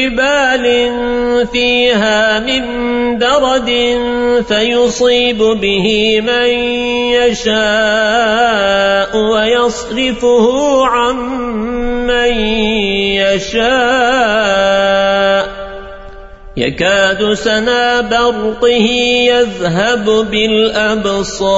جبال فيها من درد فيصيب به من يشاء ويصرفه عن من يشاء. يكاد سنا برقه يذهب بالأبصار.